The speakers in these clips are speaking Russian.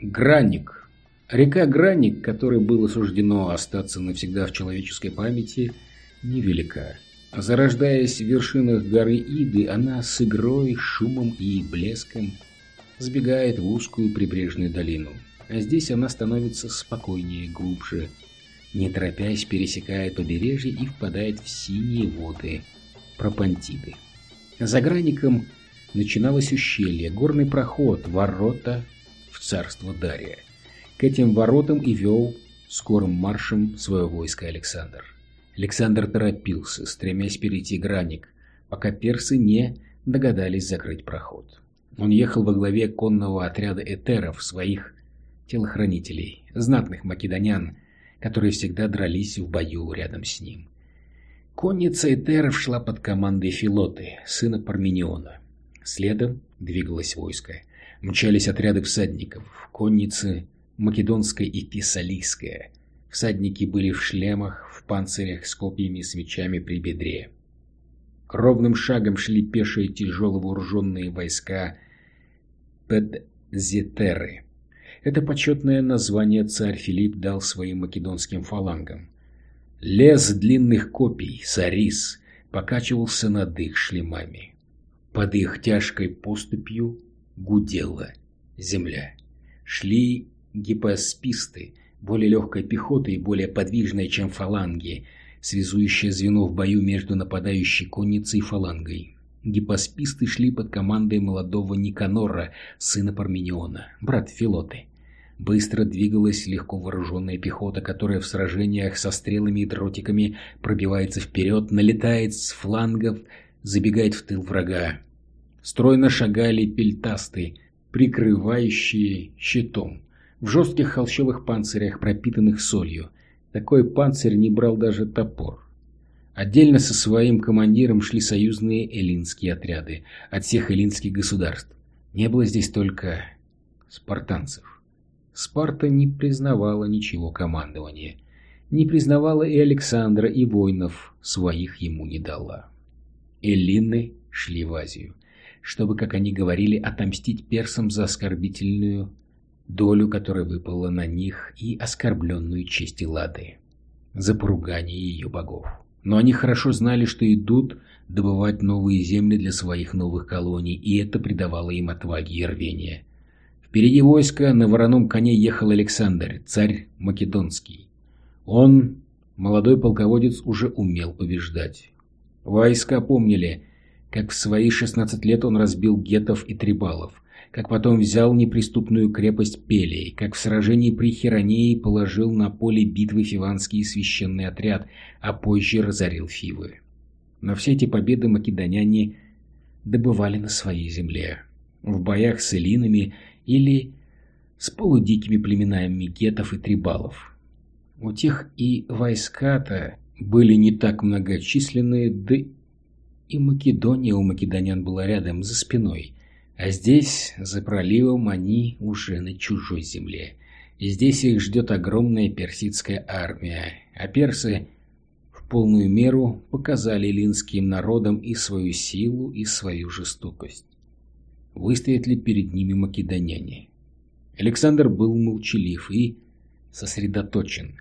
Гранник. Река Гранник, которой было суждено остаться навсегда в человеческой памяти, невелика. Зарождаясь в вершинах горы Иды, она с игрой, шумом и блеском сбегает в узкую прибрежную долину. А здесь она становится спокойнее, глубже, не торопясь пересекает побережье и впадает в синие воды Пропантиды. За граником начиналось ущелье, горный проход, ворота царство Дария. К этим воротам и вел скорым маршем свое войско Александр. Александр торопился, стремясь перейти граник, пока персы не догадались закрыть проход. Он ехал во главе конного отряда этеров, своих телохранителей, знатных македонян, которые всегда дрались в бою рядом с ним. Конница этеров шла под командой Филоты, сына Пармениона. Следом двигалось войско. Мчались отряды всадников, конницы македонская и тессалийская. Всадники были в шлемах, в панцирях с копьями с мечами при бедре. Ровным шагом шли пешие тяжело вооруженные войска Педзетеры. Это почетное название царь Филипп дал своим македонским фалангам. Лес длинных копий, Сарис, покачивался над их шлемами. Под их тяжкой поступью гудела земля. Шли гипосписты, более легкой пехоты и более подвижной, чем фаланги, связующее звено в бою между нападающей конницей и фалангой. Гипосписты шли под командой молодого Никанора, сына Пармениона, брат Филоты. Быстро двигалась легко вооруженная пехота, которая в сражениях со стрелами и дротиками пробивается вперед, налетает с флангов, забегает в тыл врага. Стройно шагали пельтасты, прикрывающие щитом, в жестких холщовых панцирях, пропитанных солью. Такой панцирь не брал даже топор. Отдельно со своим командиром шли союзные эллинские отряды от всех эллинских государств. Не было здесь только спартанцев. Спарта не признавала ничего командования. Не признавала и Александра, и воинов своих ему не дала. Эллины шли в Азию, чтобы, как они говорили, отомстить персам за оскорбительную долю, которая выпала на них, и оскорбленную честь Эллады, за поругание ее богов но они хорошо знали, что идут добывать новые земли для своих новых колоний, и это придавало им отваги и рвения. Впереди войска на вороном коне ехал Александр, царь Македонский. Он, молодой полководец, уже умел побеждать. Войска помнили, как в свои 16 лет он разбил гетов и трибалов, как потом взял неприступную крепость Пелей, как в сражении при Херонеи положил на поле битвы фиванский священный отряд, а позже разорил Фивы. Но все эти победы македоняне добывали на своей земле, в боях с элинами или с полудикими племенами гетов и трибалов. У тех и войска-то были не так многочисленные, да и Македония у македонян была рядом, за спиной, а здесь, за проливом, они уже на чужой земле. И здесь их ждет огромная персидская армия, а персы в полную меру показали линским народам и свою силу, и свою жестокость. Выстоят ли перед ними македоняне? Александр был молчалив и сосредоточен.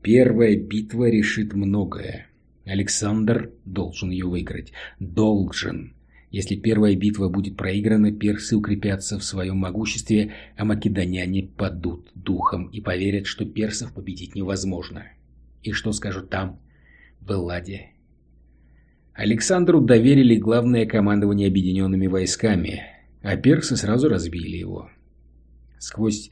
Первая битва решит многое. Александр должен ее выиграть. Должен. Если первая битва будет проиграна, персы укрепятся в своем могуществе, а македоняне падут духом и поверят, что персов победить невозможно. И что скажут там, в Элладе? Александру доверили главное командование объединенными войсками, а персы сразу разбили его. Сквозь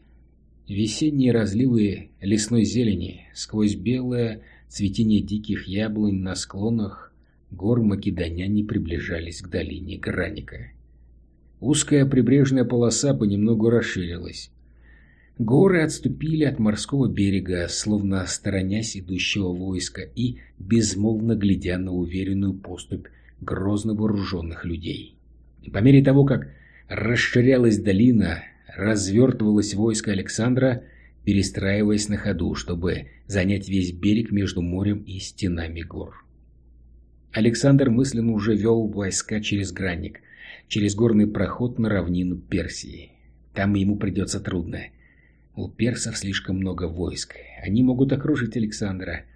весенние разливы лесной зелени, сквозь белое цветение диких яблонь на склонах, гор македоняне приближались к долине Граника. Узкая прибрежная полоса понемногу расширилась. Горы отступили от морского берега, словно сторонясь идущего войска и безмолвно глядя на уверенную поступь грозно вооруженных людей. По мере того, как расширялась долина, развертывалось войско Александра, перестраиваясь на ходу, чтобы занять весь берег между морем и стенами гор. Александр мысленно уже вел войска через гранник, через горный проход на равнину Персии. Там ему придется трудно. У персов слишком много войск. Они могут окружить Александра.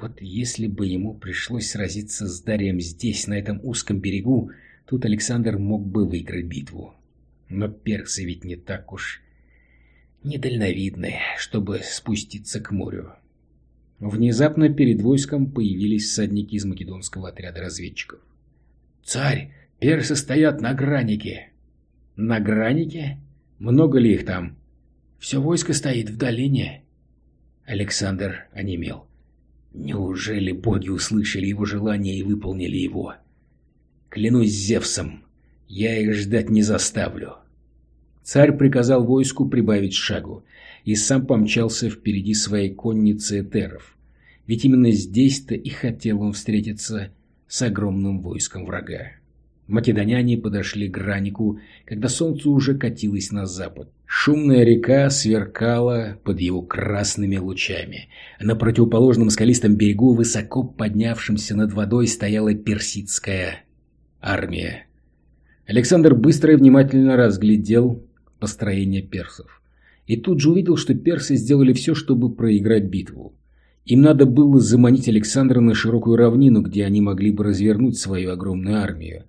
Вот если бы ему пришлось сразиться с Дарием здесь, на этом узком берегу, тут Александр мог бы выиграть битву. Но персы ведь не так уж недальновидны, чтобы спуститься к морю. Внезапно перед войском появились всадники из македонского отряда разведчиков. «Царь, персы стоят на гранике!» «На гранике? Много ли их там?» «Все войско стоит в долине». Александр онемел. Неужели боги услышали его желание и выполнили его? Клянусь Зевсом, я их ждать не заставлю. Царь приказал войску прибавить шагу и сам помчался впереди своей конницы этеров. Ведь именно здесь-то и хотел он встретиться с огромным войском врага. Македоняне подошли к гранику, когда солнце уже катилось на запад. Шумная река сверкала под его красными лучами. На противоположном скалистом берегу, высоко поднявшемся над водой, стояла персидская армия. Александр быстро и внимательно разглядел построение персов. И тут же увидел, что персы сделали все, чтобы проиграть битву. Им надо было заманить Александра на широкую равнину, где они могли бы развернуть свою огромную армию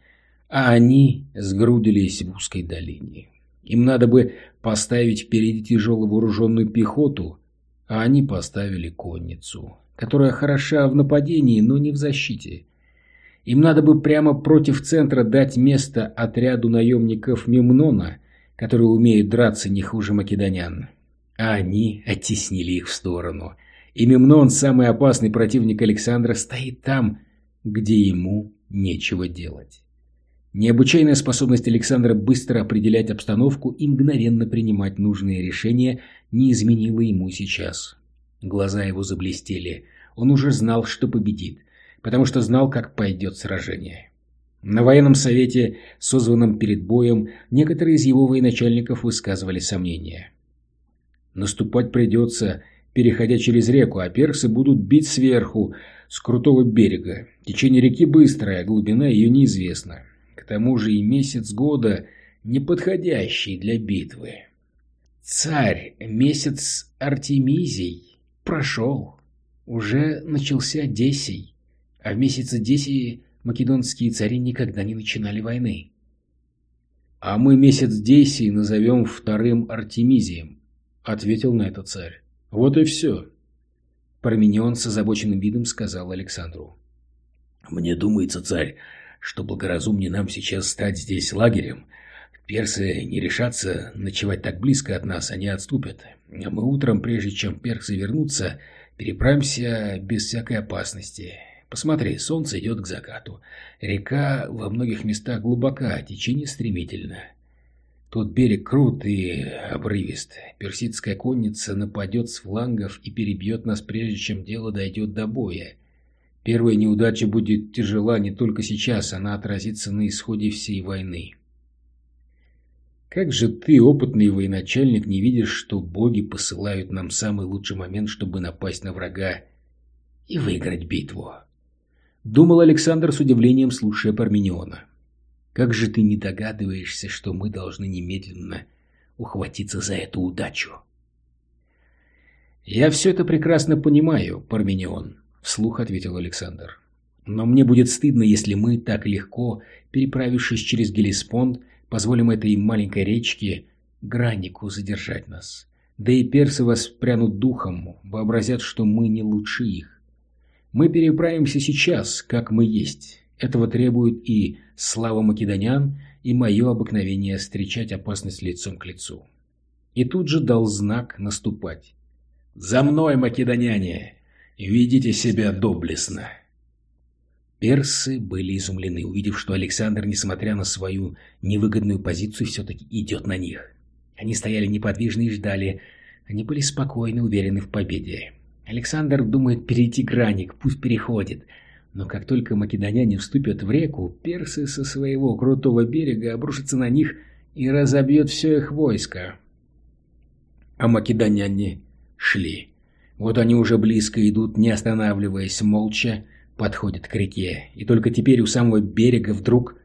а они сгрудились в узкой долине. Им надо бы поставить впереди тяжело вооруженную пехоту, а они поставили конницу, которая хороша в нападении, но не в защите. Им надо бы прямо против центра дать место отряду наемников Мемнона, которые умеют драться не хуже македонян. А они оттеснили их в сторону. И Мемнон, самый опасный противник Александра, стоит там, где ему нечего делать. Необычайная способность Александра быстро определять обстановку и мгновенно принимать нужные решения не изменила ему сейчас. Глаза его заблестели. Он уже знал, что победит, потому что знал, как пойдет сражение. На военном совете, созванном перед боем, некоторые из его военачальников высказывали сомнения. Наступать придется, переходя через реку, а персы будут бить сверху, с крутого берега. Течение реки быстрое, глубина ее неизвестна. К тому же и месяц года неподходящий для битвы. Царь, месяц Артемизий, прошел. Уже начался Десий, а в месяце Десии македонские цари никогда не начинали войны. «А мы месяц Десии назовем вторым Артемизием», — ответил на это царь. «Вот и все». Парменион с озабоченным видом сказал Александру. «Мне думается, царь, что благоразумнее нам сейчас стать здесь лагерем. Персы не решатся ночевать так близко от нас, они отступят. А мы утром, прежде чем персы вернутся, переправимся без всякой опасности. Посмотри, солнце идет к закату. Река во многих местах глубока, течение стремительно. Тут берег крут и обрывист. Персидская конница нападет с флангов и перебьет нас, прежде чем дело дойдет до боя. Первая неудача будет тяжела не только сейчас, она отразится на исходе всей войны. Как же ты, опытный военачальник, не видишь, что боги посылают нам самый лучший момент, чтобы напасть на врага и выиграть битву? Думал Александр с удивлением, слушая Пармениона. Как же ты не догадываешься, что мы должны немедленно ухватиться за эту удачу? Я все это прекрасно понимаю, Парменион, — вслух ответил Александр. «Но мне будет стыдно, если мы так легко, переправившись через Гелеспонд, позволим этой маленькой речке Граннику задержать нас. Да и персы воспрянут духом, вообразят, что мы не лучше их. Мы переправимся сейчас, как мы есть. Этого требует и слава македонян, и мое обыкновение встречать опасность лицом к лицу». И тут же дал знак наступать. «За мной, македоняне! Ведите себя доблестно. Персы были изумлены, увидев, что Александр, несмотря на свою невыгодную позицию, все-таки идет на них. Они стояли неподвижно и ждали. Они были спокойны, уверены в победе. Александр думает перейти граник, пусть переходит. Но как только македоняне вступят в реку, персы со своего крутого берега обрушатся на них и разобьет все их войско. А македоняне шли. Вот они уже близко идут, не останавливаясь, молча подходят к реке, и только теперь у самого берега вдруг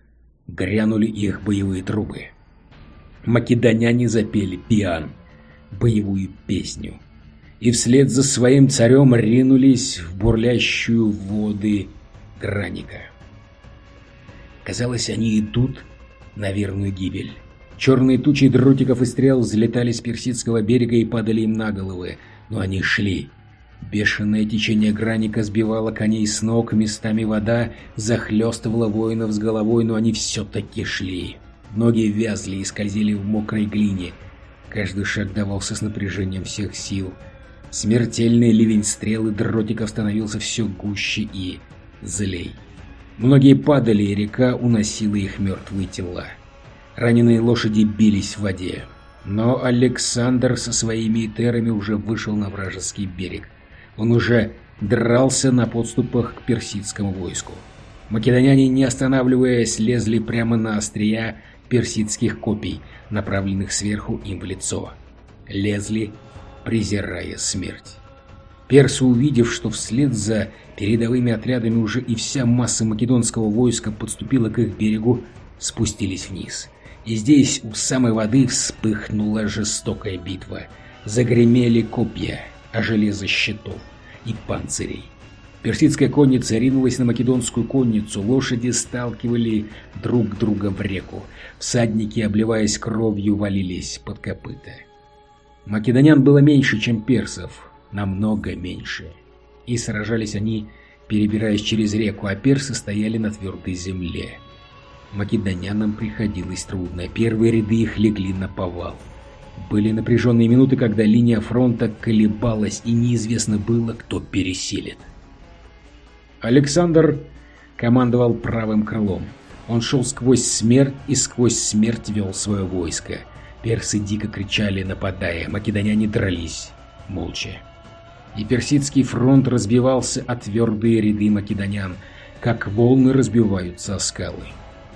грянули их боевые трубы. Македоняне запели пиан. боевую песню. И вслед за своим царем ринулись в бурлящую воды Граника. Казалось, они идут на верную гибель. Черные тучи дротиков и стрел взлетали с персидского берега и падали им на головы, но они шли. Бешеное течение граника сбивало коней с ног, местами вода захлестывала воинов с головой, но они все-таки шли. Ноги вязли и скользили в мокрой глине. Каждый шаг давался с напряжением всех сил. Смертельный ливень стрел и дротиков становился все гуще и злей. Многие падали, и река уносила их мертвые тела. Раненые лошади бились в воде. Но Александр со своими этерами уже вышел на вражеский берег. Он уже дрался на подступах к персидскому войску. Македоняне, не останавливаясь, лезли прямо на острия персидских копий, направленных сверху им в лицо. Лезли, презирая смерть. Персы, увидев, что вслед за передовыми отрядами уже и вся масса македонского войска подступила к их берегу, спустились вниз. И здесь, у самой воды, вспыхнула жестокая битва. Загремели копья, а железо щитов и панцирей. Персидская конница ринулась на македонскую конницу, лошади сталкивали друг друга в реку, всадники, обливаясь кровью, валились под копыта. Македонян было меньше, чем персов, намного меньше. И сражались они, перебираясь через реку, а персы стояли на твердой земле. Македонянам приходилось трудно, первые ряды их легли на повал. Были напряженные минуты, когда линия фронта колебалась, и неизвестно было, кто пересилит. Александр командовал правым крылом. Он шел сквозь смерть и сквозь смерть вел свое войско. Персы дико кричали, нападая, македоняне дрались, молча. И персидский фронт разбивался о твердые ряды македонян, как волны разбиваются о скалы.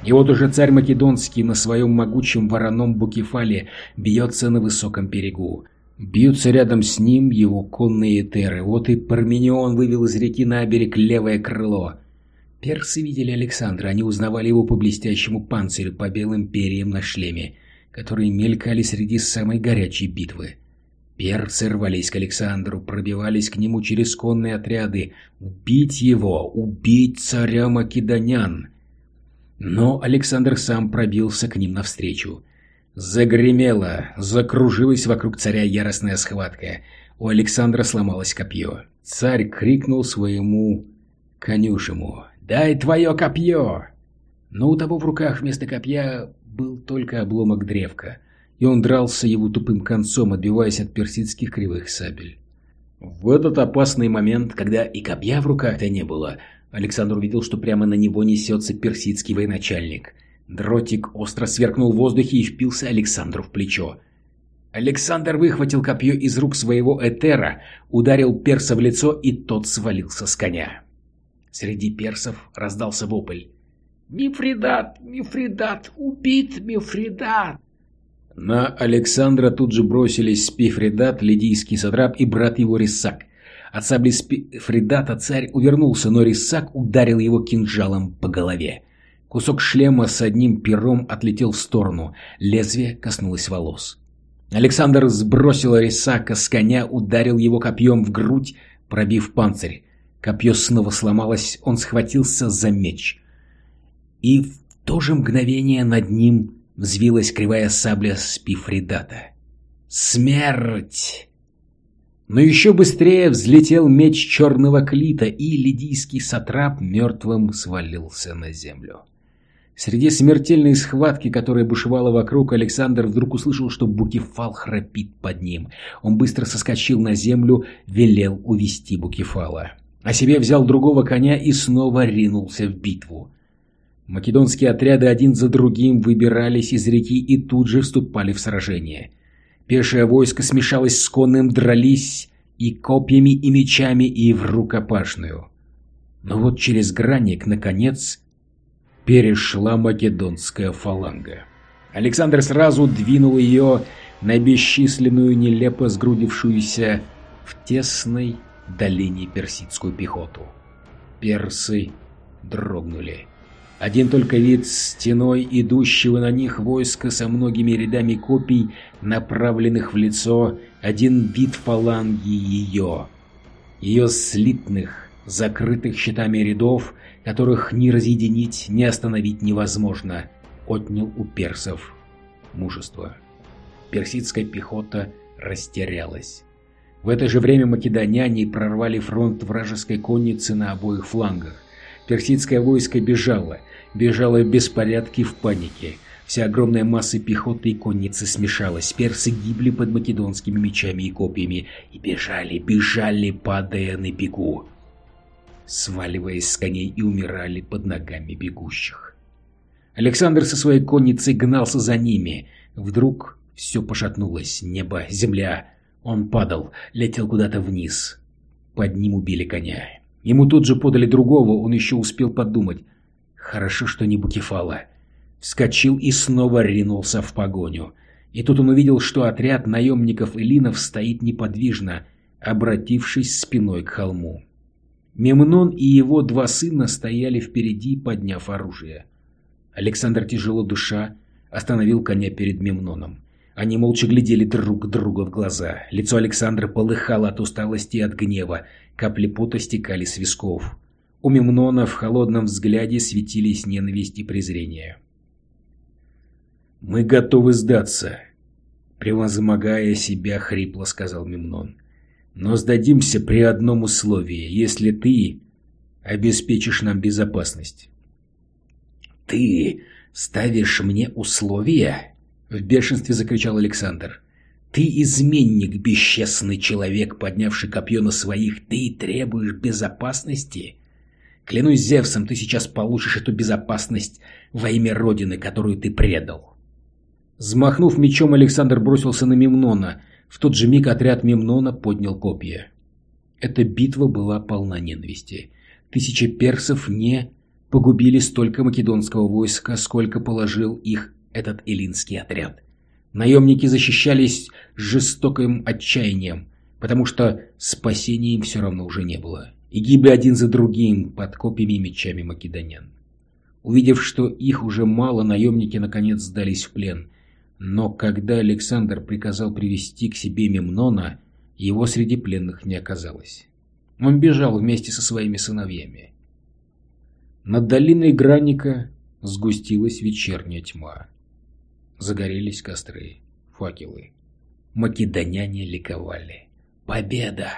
И вот уже царь Македонский на своем могучем вороном Букефале бьется на высоком берегу. Бьются рядом с ним его конные этеры. Вот и Парменион вывел из реки на берег левое крыло. Персы видели Александра, они узнавали его по блестящему панцирю, по белым перьям на шлеме, которые мелькали среди самой горячей битвы. Персы рвались к Александру, пробивались к нему через конные отряды. Убить его, убить царя Македонян! Но Александр сам пробился к ним навстречу. Загремело, закружилась вокруг царя яростная схватка. У Александра сломалось копье. Царь крикнул своему конюшему «Дай твое копье!» Но у того в руках вместо копья был только обломок древка, и он дрался его тупым концом, отбиваясь от персидских кривых сабель. В этот опасный момент, когда и копья в руках-то не было, Александр увидел, что прямо на него несется персидский военачальник. Дротик остро сверкнул в воздухе и впился Александру в плечо. Александр выхватил копье из рук своего этера, ударил перса в лицо, и тот свалился с коня. Среди персов раздался вопль. «Мифридат! Мифридат! Убит Мифридат!» На Александра тут же бросились Спифридат, лидийский сатрап и брат его Рисак. От сабли Фридата царь увернулся, но Рисак ударил его кинжалом по голове. Кусок шлема с одним пером отлетел в сторону, лезвие коснулось волос. Александр сбросил Рисака с коня, ударил его копьем в грудь, пробив панцирь. Копье снова сломалось, он схватился за меч. И в то же мгновение над ним взвилась кривая сабля Спифридата. «Смерть!» Но еще быстрее взлетел меч черного клита, и лидийский сатрап мертвым свалился на землю. Среди смертельной схватки, которая бушевала вокруг, Александр вдруг услышал, что Букефал храпит под ним. Он быстро соскочил на землю, велел увести Букефала. А себе взял другого коня и снова ринулся в битву. Македонские отряды один за другим выбирались из реки и тут же вступали в сражение. Пешее войско смешалось с конным, дрались и копьями, и мечами, и в рукопашную. Но вот через граник, наконец, перешла македонская фаланга. Александр сразу двинул ее на бесчисленную, нелепо сгрудившуюся в тесной долине персидскую пехоту. Персы дрогнули. Один только вид стеной идущего на них войска со многими рядами копий, направленных в лицо, один вид фаланги ее. Ее слитных, закрытых щитами рядов, которых ни разъединить, ни остановить невозможно, отнял у персов мужество. Персидская пехота растерялась. В это же время македоняне прорвали фронт вражеской конницы на обоих флангах. Персидское войско бежало, бежало в беспорядке в панике. Вся огромная масса пехоты и конницы смешалась. Персы гибли под македонскими мечами и копьями. И бежали, бежали, падая на бегу. Сваливаясь с коней и умирали под ногами бегущих. Александр со своей конницей гнался за ними. Вдруг все пошатнулось. Небо, земля, он падал, летел куда-то вниз. Под ним убили коня. Ему тут же подали другого, он еще успел подумать. Хорошо, что не Букефала. Вскочил и снова ринулся в погоню. И тут он увидел, что отряд наемников Элинов стоит неподвижно, обратившись спиной к холму. Мемнон и его два сына стояли впереди, подняв оружие. Александр, тяжело душа, остановил коня перед Мемноном. Они молча глядели друг друга в глаза. Лицо Александра полыхало от усталости и от гнева. Капли пота стекали с висков. У Мемнона в холодном взгляде светились ненависть и презрение. «Мы готовы сдаться», — превозмогая себя, хрипло сказал Мемнон. «Но сдадимся при одном условии, если ты обеспечишь нам безопасность». «Ты ставишь мне условия?» В бешенстве закричал Александр. «Ты изменник, бесчестный человек, поднявший копье на своих. Ты требуешь безопасности? Клянусь Зевсом, ты сейчас получишь эту безопасность во имя Родины, которую ты предал». Взмахнув мечом, Александр бросился на Мемнона. В тот же миг отряд Мемнона поднял копья. Эта битва была полна ненависти. Тысячи персов не погубили столько македонского войска, сколько положил их этот эллинский отряд. Наемники защищались жестоким отчаянием, потому что спасения им все равно уже не было, и гибли один за другим под копьями и мечами македонян. Увидев, что их уже мало, наемники наконец сдались в плен. Но когда Александр приказал привести к себе Мемнона, его среди пленных не оказалось. Он бежал вместе со своими сыновьями. Над долиной Гранника сгустилась вечерняя тьма. Загорелись костры, факелы. Македоняне ликовали. «Победа!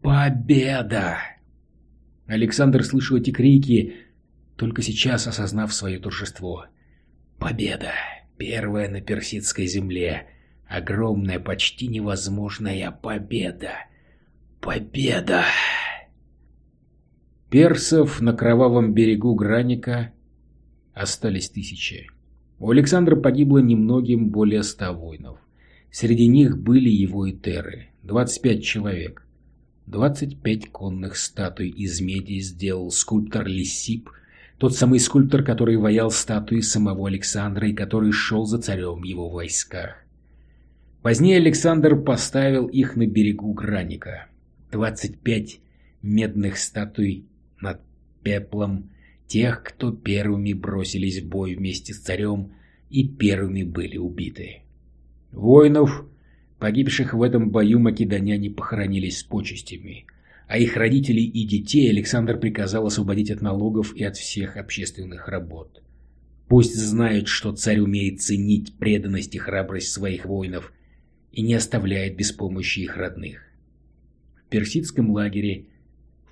Победа!» Александр слышал эти крики, только сейчас осознав свое торжество. «Победа! Первая на персидской земле! Огромная, почти невозможная победа! Победа!» Персов на кровавом берегу Граника остались тысячи. У Александра погибло немногим более ста воинов. Среди них были его этеры, 25 человек. 25 конных статуй из меди сделал скульптор Лисип, тот самый скульптор, который ваял статуи самого Александра и который шел за царем в его войсках. Позднее Александр поставил их на берегу Граника. 25 медных статуй над пеплом тех, кто первыми бросились в бой вместе с царем и первыми были убиты. Воинов, погибших в этом бою, македоняне похоронились с почестями, а их родителей и детей Александр приказал освободить от налогов и от всех общественных работ. Пусть знают, что царь умеет ценить преданность и храбрость своих воинов и не оставляет без помощи их родных. В персидском лагере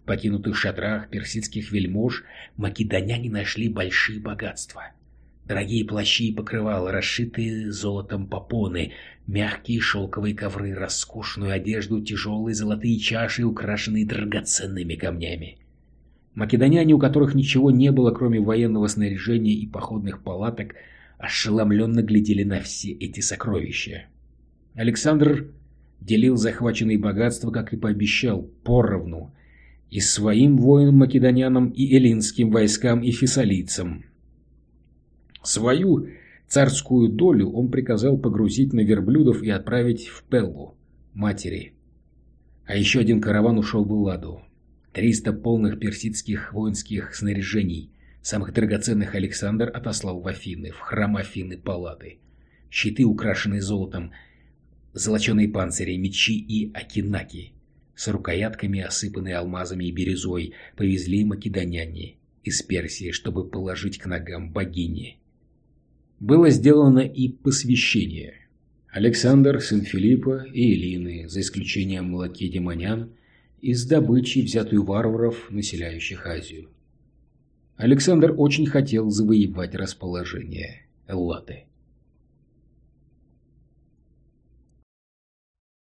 покинутых шатрах персидских вельмож македоняне нашли большие богатства. Дорогие плащи и покрывала, расшитые золотом попоны, мягкие шелковые ковры, роскошную одежду, тяжелые золотые чаши, украшенные драгоценными камнями. Македоняне, у которых ничего не было, кроме военного снаряжения и походных палаток, ошеломленно глядели на все эти сокровища. Александр делил захваченные богатства, как и пообещал, поровну, и своим воинам-македонянам, и эллинским войскам, и фессалийцам. Свою царскую долю он приказал погрузить на верблюдов и отправить в Пеллу, матери. А еще один караван ушел в Элладу. Триста полных персидских воинских снаряжений, Самых драгоценных Александр отослал в Афины, в храм Афины Паллады. Щиты, украшенные золотом, золоченые панцири, мечи и акинаки, с рукоятками, осыпанные алмазами и бирюзой, повезли македоняне из Персии, чтобы положить к ногам богини. Было сделано и посвящение. Александр, сын Филиппа и Элины, за исключением лакедемонян, из добычи, взятую варваров, населяющих Азию. Александр очень хотел завоевать расположение Эллады.